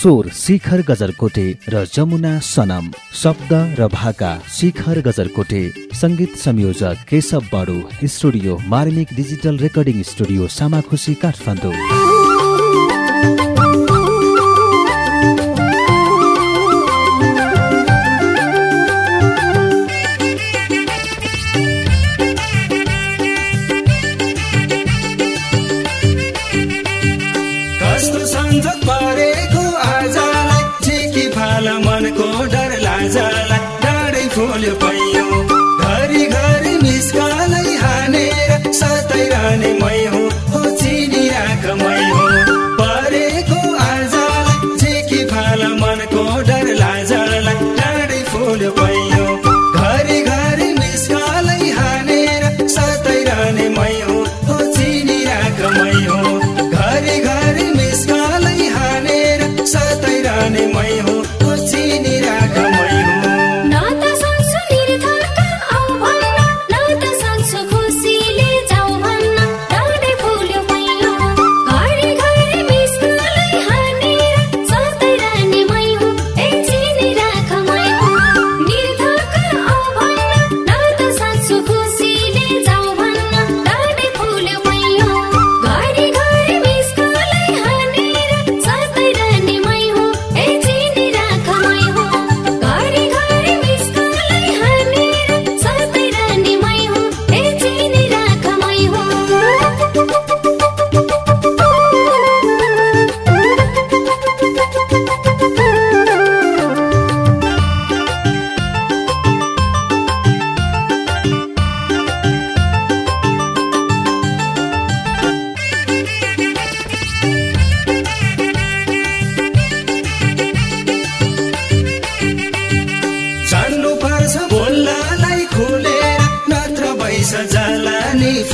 स्वर शिखर गजरकोटे र जमुना सनम शब्द र भाका शिखर गजरकोटे सङ्गीत संयोजक Keshav Badu studio Marmik digital recording studio Samakhusi Kathmandu.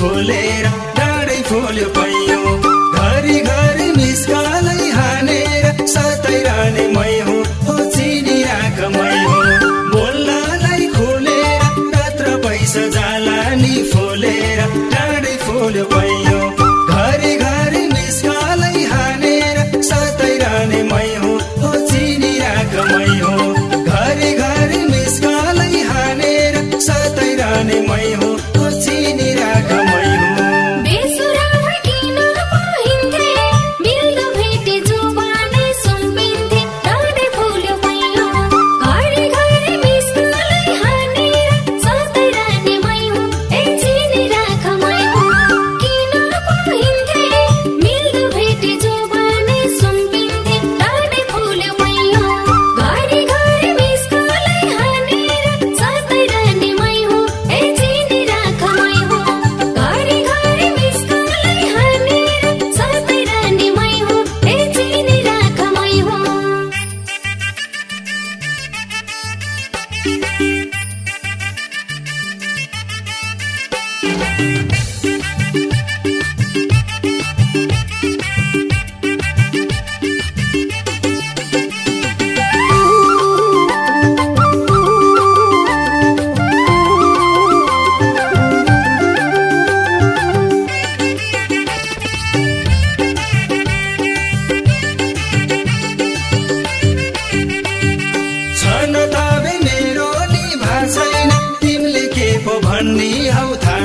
खोलेर डाँडै खोल्यो पैयो। घरि घरि मिस्कालाई हानेर सतै रहने मै हो हो चिनिराख मै हो। बोल्नलाई खोलेर रात्र पैसा जाला नि फोलेर डाँडै फोल्यो पैयो। घरि घरि मिस्कालाई हानेर सतै रहने मै हो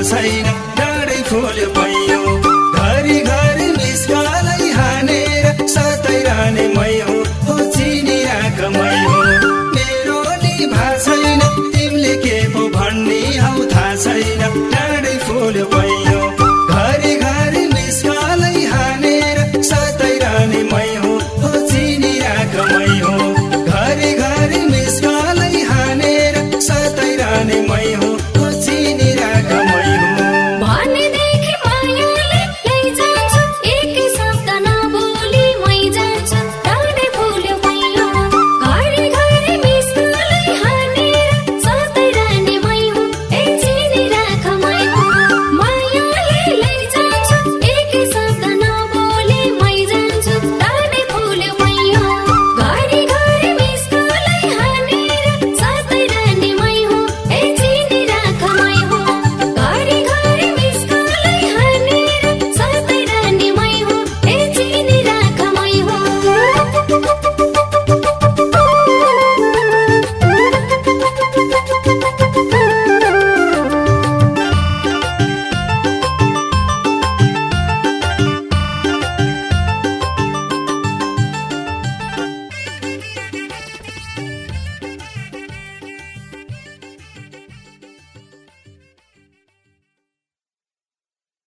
天才